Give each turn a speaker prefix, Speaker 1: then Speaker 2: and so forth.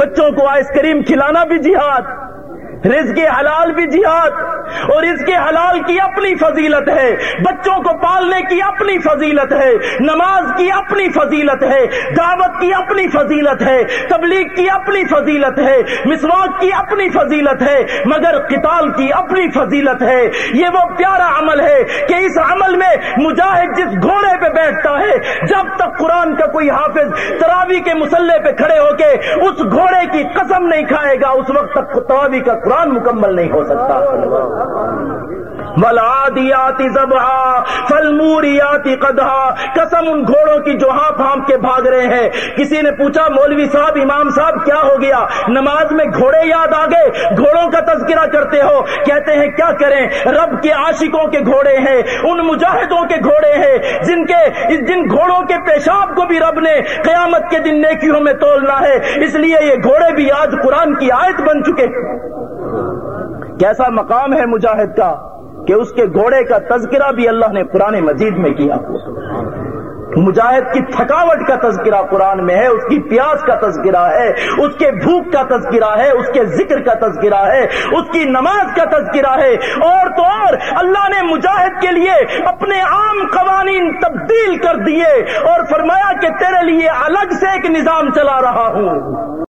Speaker 1: بچوں کو ice cream کھلانا بھی جہاد رزق حلال بھی جہاد اور اس کے حلال کی اپنی فضیلت ہے، بچوں کو پالنے کی اپنی فضیلت ہے، نماز کی اپنی فضیلت ہے، دعوت کی اپنی فضیلت ہے، تبلیغ کی اپنی فضیلت ہے، مسواک کی اپنی فضیلت ہے، مگر قتال کی اپنی فضیلت ہے۔ یہ وہ پیارا عمل ہے کہ اس عمل میں مجاہد جس گھوڑے پہ بیٹھتا ہے، جب تک قرآن کا کوئی حافظ تراوی کے مسلح پہ کھڑے ہو کے اس گھوڑے کی قسم نہیں کھائے گا، اس وقت تک تراوی کا قرآن مکمل نہیں ہو سکتا۔ ولادیاتی زبا فلموریاتی قدہا قسم ان گھوڑوں کی جو ہاں ہانپ کے بھاگ رہے ہیں۔ کسی نے پوچھا، مولوی صاحب، امام صاحب، کیا ہو گیا؟ نماز میں گھوڑے یاد آ گئے؟ گھوڑوں کا تذکرہ کرتے ہو۔ کہتے ہیں، کیا کریں؟ رب کے عاشقوں کے گھوڑے ہیں، ان مجاہدوں کے گھوڑے ہیں، جن کے، جن گھوڑوں کے پیشاب کو بھی رب نے قیامت کے دن نیکیوں میں تولنا ہے۔ اس لیے یہ گھوڑے بھی آج قرآن کی آیت بن چکے کیسا مقام ہے مجاہد کا؟ کہ اس کے گھوڑے کا تذکرہ بھی اللہ نے قرآن مجید میں کیا۔ مجاہد کی تھکاوٹ کا تذکرہ قرآن میں ہے، اس کی پیاس کا تذکرہ ہے، اس کے بھوک کا تذکرہ ہے، اس کے ذکر کا تذکرہ ہے، اس کی نماز کا تذکرہ ہے۔ اور تو اور، اللہ نے مجاہد کے لیے اپنے عام قوانین تبدیل کر دیے اور فرمایا کہ تیرے لیے الگ سے ایک نظام چلا رہا ہوں۔